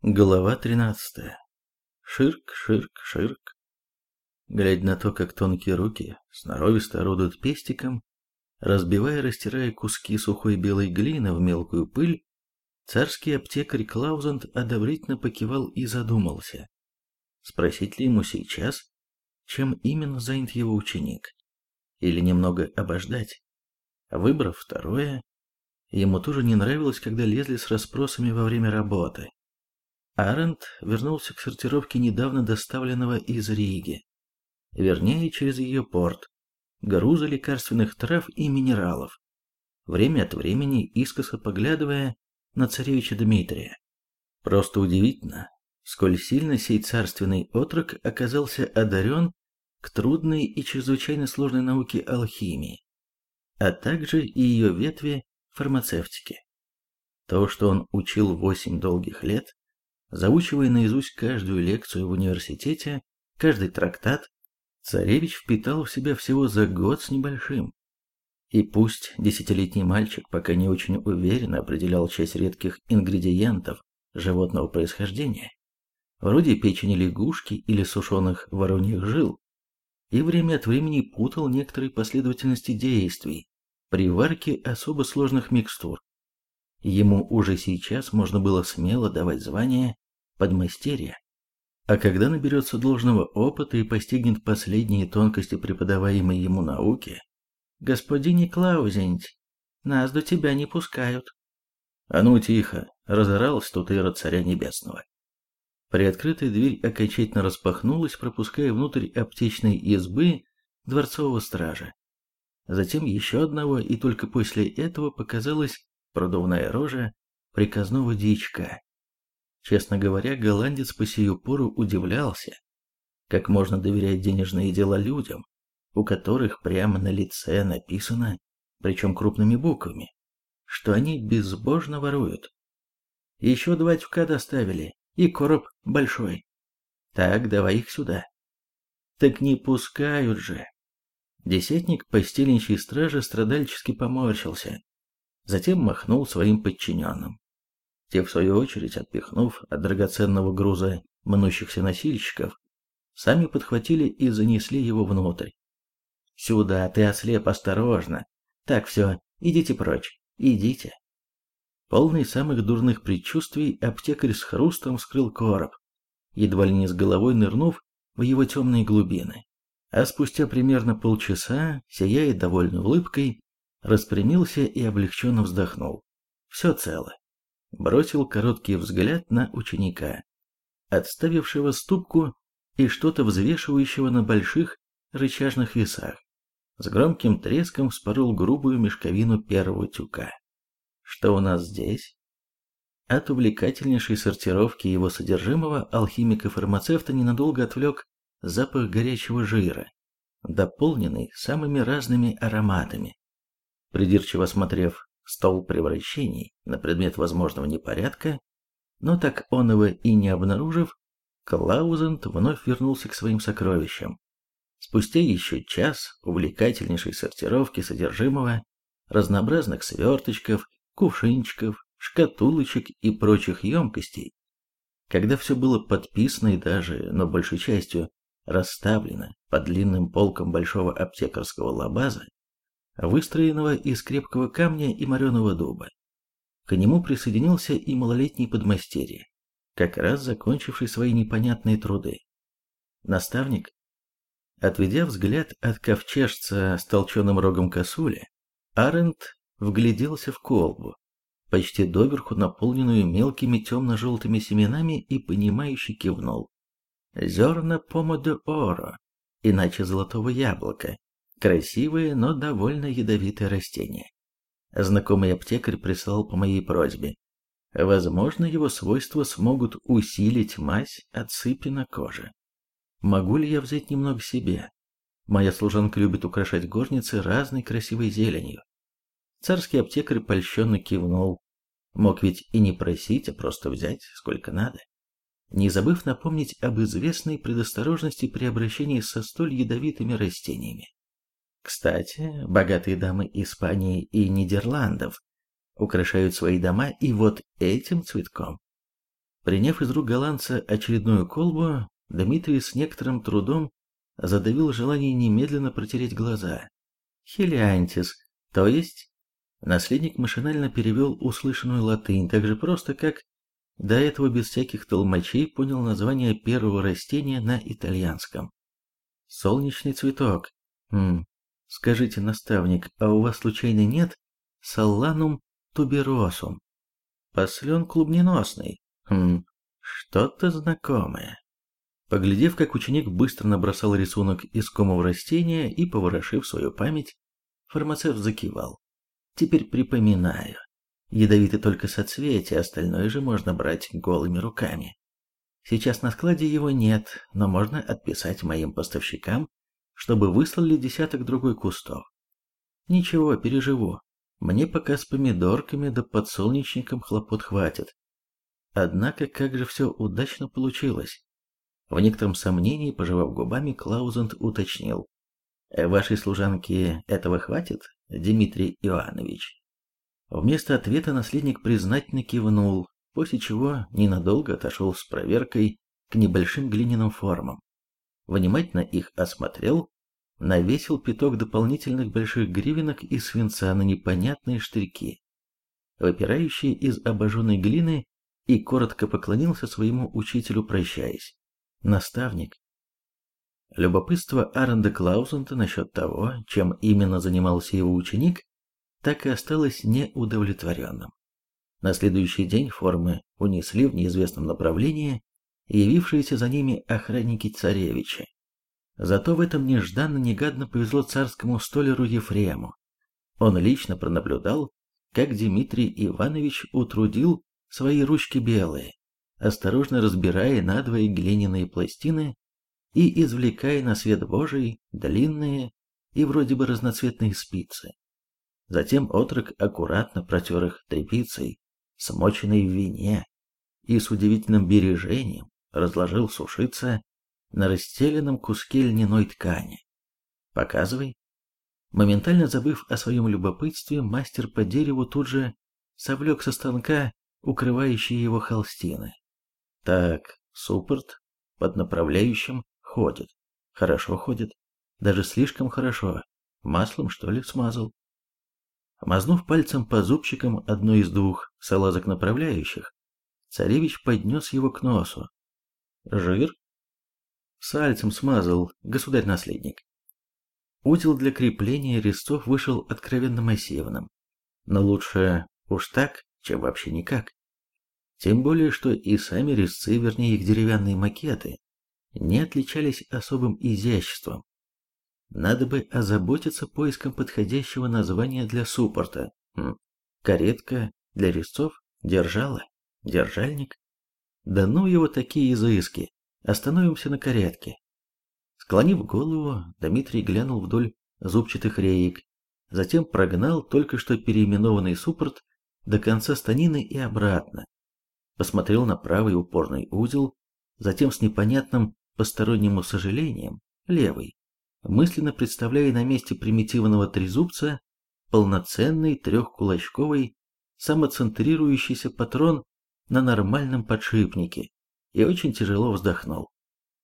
Глава 13. Ширк, ширк, ширк. Глядя на то, как тонкие руки сноровисто орудуют пестиком, разбивая и растирая куски сухой белой глины в мелкую пыль, царский аптекарь Клаузанд одобрительно покивал и задумался. Спросить ли ему сейчас, чем именно занят его ученик? Или немного обождать? Выбрав второе, ему тоже не нравилось, когда лезли с расспросами во время работы. Арент вернулся к сортировке недавно доставленного из Риги, вернее, через ее порт, груза лекарственных трав и минералов, время от времени искоса поглядывая на царевича Дмитрия. Просто удивительно, сколь сильно сей царственный отрок оказался одарен к трудной и чрезвычайно сложной науке алхимии, а также и ее ветви фармацевтики. То, что он учил восемь долгих лет, Заучивая наизусть каждую лекцию в университете, каждый трактат, царевич впитал в себя всего за год с небольшим. И пусть десятилетний мальчик пока не очень уверенно определял часть редких ингредиентов животного происхождения, вроде печени лягушки или сушеных вороньих жил, и время от времени путал некоторые последовательности действий при варке особо сложных микстур. Ему уже сейчас можно было смело давать звание подмастерья. А когда наберется должного опыта и постигнет последние тонкости преподаваемой ему науки, «Господин Клаузеньт, нас до тебя не пускают». «А ну тихо!» — разоралась тут Ира Царя Небесного. Приоткрытая дверь окончательно распахнулась, пропуская внутрь аптечной избы дворцового стража. Затем еще одного, и только после этого показалась продувная рожа приказного дичка. Честно говоря, голландец по сию пору удивлялся, как можно доверять денежные дела людям, у которых прямо на лице написано, причем крупными буквами, что они безбожно воруют. Еще два тюка доставили, и короб большой. Так, давай их сюда. Так не пускают же. Десятник постельничьей стражи страдальчески поморщился, затем махнул своим подчиненным. Те, в свою очередь, отпихнув от драгоценного груза мнущихся носильщиков, сами подхватили и занесли его внутрь. «Сюда, ты ослеп, осторожно! Так, все, идите прочь, идите!» Полный самых дурных предчувствий, аптекарь с хрустом вскрыл короб, едва ли не с головой нырнув в его темные глубины. А спустя примерно полчаса, сияя довольной улыбкой, распрямился и облегченно вздохнул. Все цело бросил короткий взгляд на ученика, отставившего ступку и что-то взвешивающего на больших рычажных весах. С громким треском вспорол грубую мешковину первого тюка. Что у нас здесь? От увлекательнейшей сортировки его содержимого алхимика-фармацевта ненадолго отвлек запах горячего жира, дополненный самыми разными ароматами. Придирчиво осмотрев стол превращений на предмет возможного непорядка, но так он его и не обнаружив, Клаузент вновь вернулся к своим сокровищам. Спустя еще час увлекательнейшей сортировки содержимого, разнообразных сверточков, кувшинчиков, шкатулочек и прочих емкостей, когда все было подписано и даже, но большей частью, расставлено под длинным полком большого аптекарского лабаза, выстроенного из крепкого камня и мореного дуба. К нему присоединился и малолетний подмастерье, как раз закончивший свои непонятные труды. Наставник, отведя взгляд от ковчежца с толченым рогом косули, Арент вгляделся в колбу, почти доверху наполненную мелкими темно-желтыми семенами и понимающе кивнул. Зерна помоду оро, иначе золотого яблока, Красивое, но довольно ядовитое растение. Знакомый аптекарь прислал по моей просьбе. Возможно, его свойства смогут усилить мазь от сыпи на коже. Могу ли я взять немного себе? Моя служанка любит украшать горницы разной красивой зеленью. Царский аптекарь польщенно кивнул. Мог ведь и не просить, а просто взять, сколько надо. Не забыв напомнить об известной предосторожности при обращении со столь ядовитыми растениями. Кстати, богатые дамы Испании и Нидерландов украшают свои дома и вот этим цветком. Приняв из рук голландца очередную колбу, Дмитрий с некоторым трудом задавил желание немедленно протереть глаза. Хелиантис, то есть... Наследник машинально перевел услышанную латынь так же просто, как до этого без всяких толмачей понял название первого растения на итальянском. Солнечный цветок. Хм, скажите, наставник, а у вас случайно нет салланум туберосум? Послен клубненосный. Хм, что-то знакомое. Поглядев, как ученик быстро набросал рисунок искомого растения и поворошив свою память, фармацевт закивал. Теперь припоминаю. Ядовиты только соцветия, остальное же можно брать голыми руками. Сейчас на складе его нет, но можно отписать моим поставщикам, чтобы выслали десяток другой кустов. Ничего, переживу. Мне пока с помидорками да подсолнечником хлопот хватит. Однако как же все удачно получилось. В некотором сомнении, пожевав губами, Клаузент уточнил. «Э, «Вашей служанке этого хватит, Дмитрий Иоаннович?» Вместо ответа наследник признательно кивнул, после чего ненадолго отошел с проверкой к небольшим глиняным формам. Внимательно их осмотрел, навесил пяток дополнительных больших гривенок из свинца на непонятные штырьки, выпирающие из обожженной глины, и коротко поклонился своему учителю, прощаясь наставник. Любопытство Аренда Клаузента насчет того, чем именно занимался его ученик, так и осталось неудовлетворенным. На следующий день формы унесли в неизвестном направлении явившиеся за ними охранники царевича. Зато в этом нежданно-негадно повезло царскому столяру Ефрему. Он лично пронаблюдал, как Дмитрий Иванович утрудил свои ручки белые, осторожно разбирая надвое глиняные пластины и извлекая на свет Божий длинные и вроде бы разноцветные спицы. Затем отрок аккуратно протер их тряпицей, смоченной в вине, и с удивительным бережением разложил сушиться на расстеленном куске льняной ткани. «Показывай». Моментально забыв о своем любопытстве, мастер по дереву тут же совлек со станка укрывающие его холстины. Так, суппорт под направляющим ходит. Хорошо ходит. Даже слишком хорошо. Маслом, что ли, смазал? Мазнув пальцем по зубчикам одной из двух салазок направляющих, царевич поднес его к носу. Жир? Сальцем смазал, государь-наследник. Узел для крепления резцов вышел откровенно массивным. Но лучше уж так, чем вообще никак. Тем более, что и сами резцы, вернее их деревянные макеты, не отличались особым изяществом. Надо бы озаботиться поиском подходящего названия для суппорта. Хм. Каретка для резцов, держала, держальник. Да ну его такие изыски. Остановимся на каретке. Склонив голову, Дмитрий глянул вдоль зубчатых реек, затем прогнал только что переименованный суппорт до конца станины и обратно, посмотрел на правый упорный узел, затем с непонятным постороннему сожалением, левый, мысленно представляя на месте примитивного трезубца полноценный трехкулачковый самоцентрирующийся патрон на нормальном подшипнике и очень тяжело вздохнул.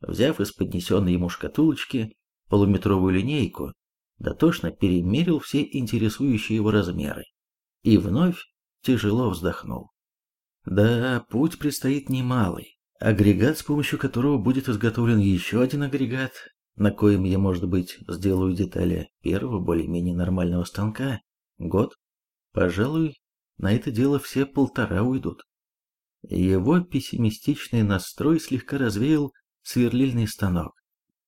Взяв из поднесенной ему шкатулочки полуметровую линейку, дотошно перемерил все интересующие его размеры и вновь тяжело вздохнул. Да, путь предстоит немалый. Агрегат, с помощью которого будет изготовлен еще один агрегат, на коем я, может быть, сделаю детали первого более-менее нормального станка, год, пожалуй, на это дело все полтора уйдут. Его пессимистичный настрой слегка развеял сверлильный станок.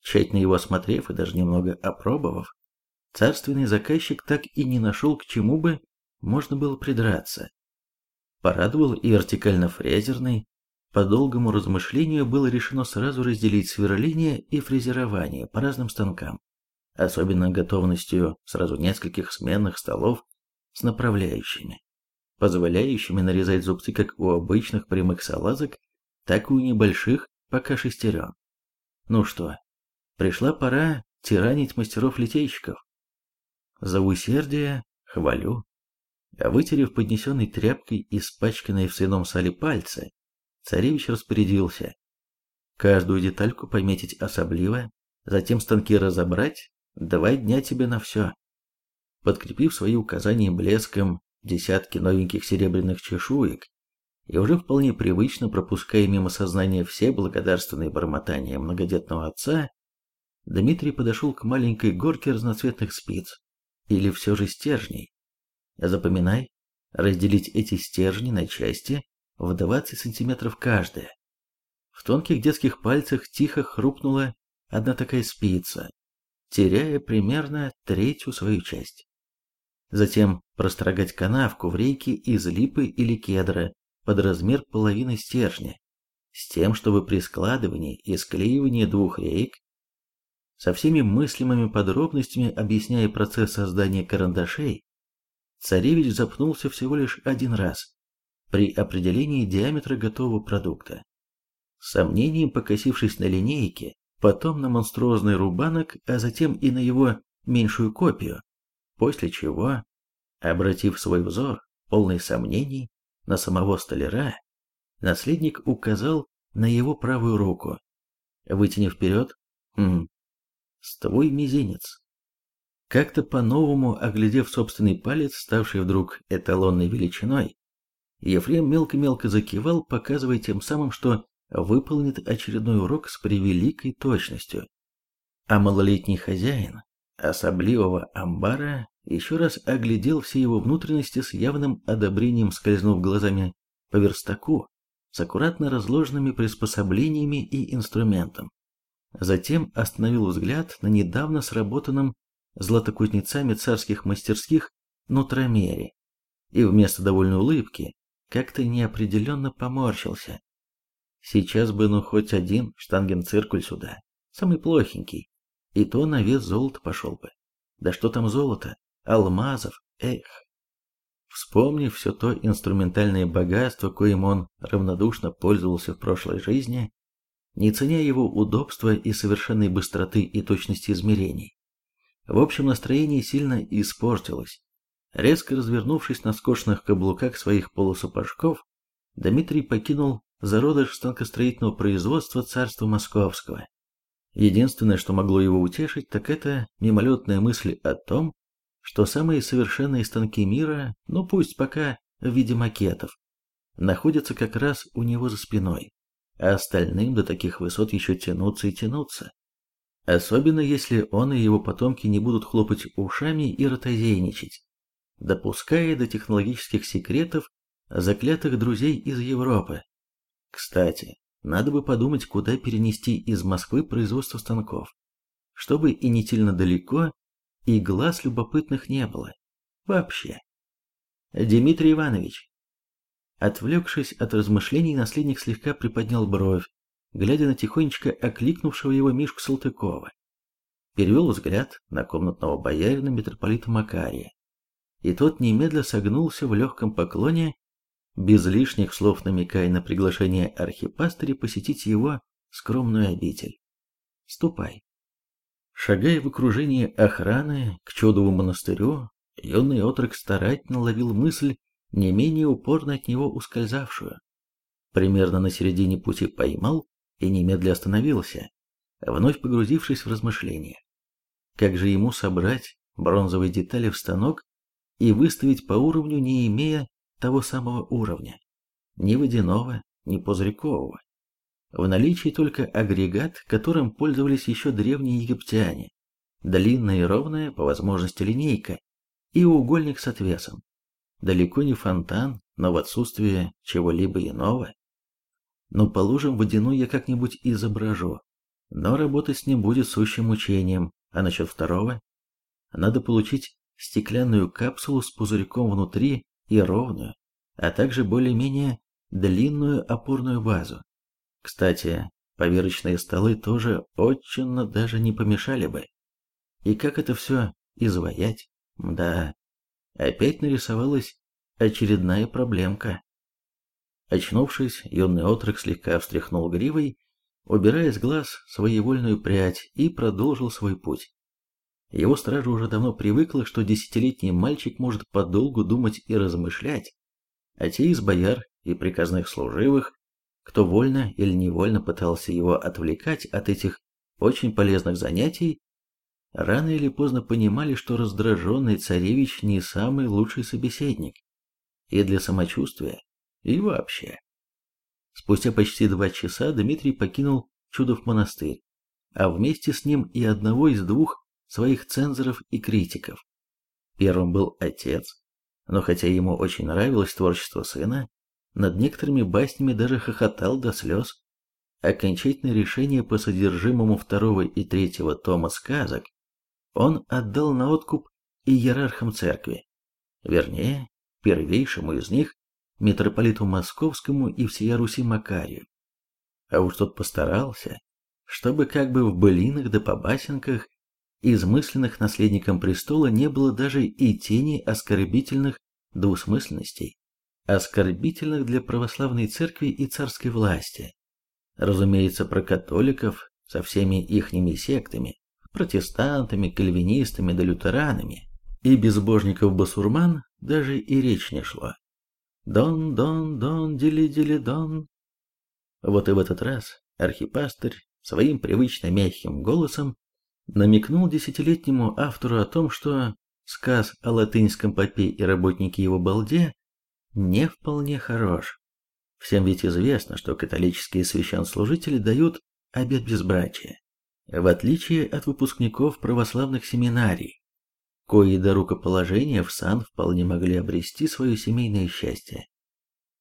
Тщательно его осмотрев и даже немного опробовав, царственный заказчик так и не нашел, к чему бы можно было придраться. Порадовал и вертикально-фрезерный. По долгому размышлению было решено сразу разделить сверление и фрезерование по разным станкам, особенно готовностью сразу нескольких сменных столов с направляющими, позволяющими нарезать зубцы как у обычных прямых салазок, так и у небольших пока шестерен. Ну что, пришла пора тиранить мастеров-литейщиков. За усердие хвалю. А вытерев поднесенной тряпкой испачканные в свином сале пальцы, царевич распорядился. Каждую детальку пометить особливо, затем станки разобрать, два дня тебе на все. Подкрепив свои указания блеском десятки новеньких серебряных чешуек, и уже вполне привычно пропуская мимо сознания все благодарственные бормотания многодетного отца, Дмитрий подошел к маленькой горке разноцветных спиц, или все же стержней. Запоминай, разделить эти стержни на части в 20 сантиметров каждая. В тонких детских пальцах тихо хрупнула одна такая спица, теряя примерно третью свою часть. Затем прострогать канавку в рейке из липы или кедра под размер половины стержня, с тем, чтобы при складывании и склеивании двух рейк со всеми мыслимыми подробностями объясняя процесс создания карандашей, царевич запнулся всего лишь один раз при определении диаметра готового продукта. Сомнением покосившись на линейке, потом на монструозный рубанок, а затем и на его меньшую копию, после чего, обратив свой взор, полный сомнений, на самого столяра, наследник указал на его правую руку, вытянув вперед, хм, ствой мизинец. Как-то по-новому оглядев собственный палец, ставший вдруг эталонной величиной, Ефрем мелко-мелко закивал, показывая тем самым, что выполнит очередной урок с превеликой точностью. А малолетний хозяин особливого амбара еще раз оглядел все его внутренности с явным одобрением, скользнув глазами по верстаку с аккуратно разложенными приспособлениями и инструментом. Затем остановил взгляд на недавно сработанном златокузнецами царских мастерских нутромере и вместо довольной улыбки как-то неопределенно поморщился. Сейчас бы ну хоть один штангенциркуль сюда, самый плохенький, и то на вес золота пошел бы. Да что там золото, алмазов, эх. Вспомнив все то инструментальное богатство, коим он равнодушно пользовался в прошлой жизни, не ценя его удобства и совершенной быстроты и точности измерений. В общем, настроение сильно испортилось. Резко развернувшись на скошенных каблуках своих полусапожков, Дмитрий покинул зародыш станкостроительного производства царства московского. Единственное, что могло его утешить, так это мимолетная мысль о том, что самые совершенные станки мира, ну пусть пока в виде макетов, находятся как раз у него за спиной а остальным до таких высот еще тянуться и тянуться. Особенно если он и его потомки не будут хлопать ушами и ротозейничать, допуская до технологических секретов заклятых друзей из Европы. Кстати, надо бы подумать, куда перенести из Москвы производство станков, чтобы и не сильно далеко, и глаз любопытных не было. Вообще. Дмитрий Иванович, Отвлекшись от размышлений, наследник слегка приподнял бровь, глядя на тихонечко окликнувшего его Мишку Салтыкова. Перевел взгляд на комнатного боярина митрополита Макария, и тот немедля согнулся в легком поклоне, без лишних слов намекая на приглашение архипастыря посетить его скромную обитель. «Ступай». Шагая в окружении охраны к чудовому монастырю, юный отрок старательно ловил мысль не менее упорно от него ускользавшую. Примерно на середине пути поймал и немедля остановился, вновь погрузившись в размышления. Как же ему собрать бронзовые детали в станок и выставить по уровню, не имея того самого уровня? Ни водяного, ни пузырькового. В наличии только агрегат, которым пользовались еще древние египтяне. Длинная и ровная, по возможности линейка, и угольник с отвесом далеко не фонтан, но в отсутствие чего-либо иного. Ну, положим, водяную я как-нибудь изображу, но работать с ним будет сущим мучением, а насчет второго? Надо получить стеклянную капсулу с пузырьком внутри и ровную, а также более-менее длинную опорную базу. Кстати, поверочные столы тоже очень даже не помешали бы. И как это все изваять? Да, опять нарисовалась очередная проблемка. Очнувшись, юный отрок слегка встряхнул гривой, убирая с глаз своевольную прядь, и продолжил свой путь. Его стража уже давно привыкла, что десятилетний мальчик может подолгу думать и размышлять, а те из бояр и приказных служивых кто вольно или невольно пытался его отвлекать от этих очень полезных занятий, рано или поздно понимали, что раздраженный царевич не самый лучший собеседник. И для самочувствия, и вообще. Спустя почти два часа Дмитрий покинул Чудов монастырь, а вместе с ним и одного из двух своих цензоров и критиков. Первым был отец, но хотя ему очень нравилось творчество сына, над некоторыми баснями даже хохотал до слез. Окончательное решение по содержимому второго и третьего тома сказок он отдал на откуп иерархам церкви, вернее, первейшему из них, митрополиту Московскому и всея Руси Макарию. А уж тот постарался, чтобы как бы в былинах да по басенках, измысленных наследником престола, не было даже и тени оскорбительных двусмысленностей, оскорбительных для православной церкви и царской власти. Разумеется, про католиков со всеми ихними сектами, протестантами, кальвинистами да лютеранами, и безбожников-басурман даже и речь не шло. Дон, дон, дон, дили, дили, дон. Вот и в этот раз архипастырь своим привычно мягким голосом намекнул десятилетнему автору о том, что сказ о латынском попе и работнике его балде не вполне хорош. Всем ведь известно, что католические священслужители дают обет безбрачия, в отличие от выпускников православных семинарий, кои до рукоположения в сан вполне могли обрести свое семейное счастье.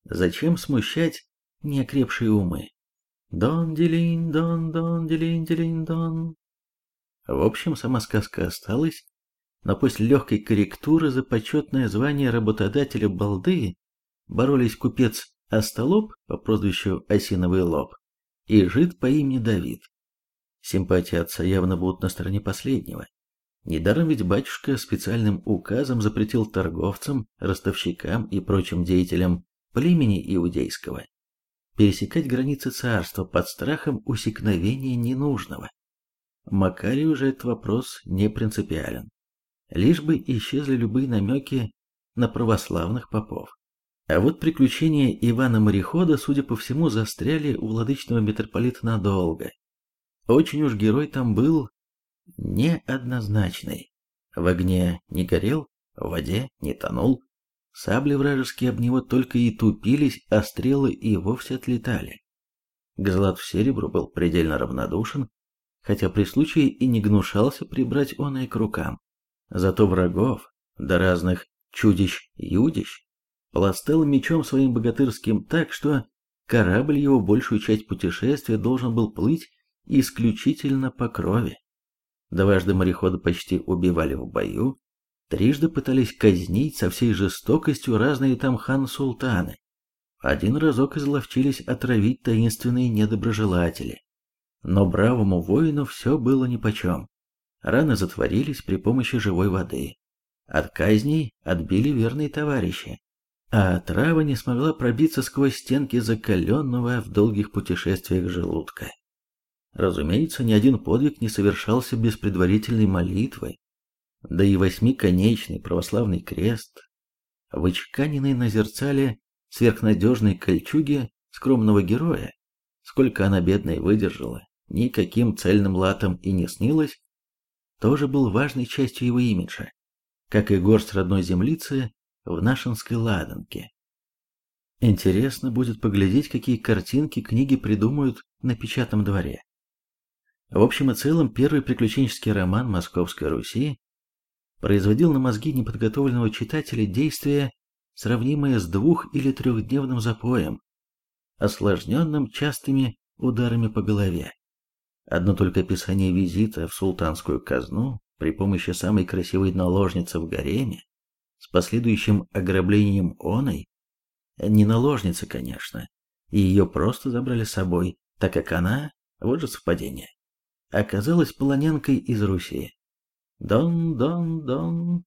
Зачем смущать неокрепшие умы? Дон делин, дон, дон, делин, делин, дон. В общем, сама сказка осталась, но после легкой корректуры за почетное звание работодателя балды боролись купец Остолоп по прозвищу Осиновый Лоб и жид по имени Давид. Симпатии отца явно будут на стороне последнего. Недаром ведь батюшка специальным указом запретил торговцам, ростовщикам и прочим деятелям племени иудейского пересекать границы царства под страхом усекновения ненужного. Макарию же этот вопрос не принципиален. Лишь бы исчезли любые намеки на православных попов. А вот приключения Ивана Морехода, судя по всему, застряли у владычного митрополита надолго. Очень уж герой там был неоднозначный. В огне не горел, в воде не тонул. Сабли вражеские об него только и тупились, а стрелы и вовсе отлетали. К злату-серебру был предельно равнодушен, хотя при случае и не гнушался прибрать он и к рукам. Зато врагов, до разных чудищ-юдищ, пластал мечом своим богатырским так, что корабль его большую часть путешествия должен был плыть исключительно по крови. Дважды морехода почти убивали в бою, трижды пытались казнить со всей жестокостью разные там хан-султаны. Один разок изловчились отравить таинственные недоброжелатели. Но бравому воину все было нипочем. Раны затворились при помощи живой воды. От казней отбили верные товарищи. А трава не смогла пробиться сквозь стенки закаленного в долгих путешествиях желудка. Разумеется, ни один подвиг не совершался без предварительной молитвы, да и восьмиконечный православный крест, вычеканенный на зерцале сверхнадежной кольчуги скромного героя, сколько она бедной выдержала, никаким цельным латом и не снилось, тоже был важной частью его имиджа, как и горсть родной землицы в Нашинской Ладанке. Интересно будет поглядеть, какие картинки книги придумают на печатном дворе. В общем и целом, первый приключенческий роман Московской Руси производил на мозги неподготовленного читателя действие, сравнимое с двух- или трехдневным запоем, осложненным частыми ударами по голове. Одно только описание визита в султанскую казну при помощи самой красивой наложницы в гареме, с последующим ограблением оной, не наложницы, конечно, и ее просто забрали с собой, так как она, вот же совпадение, оказалась полонянкой из Руси. Дон, дон, дон.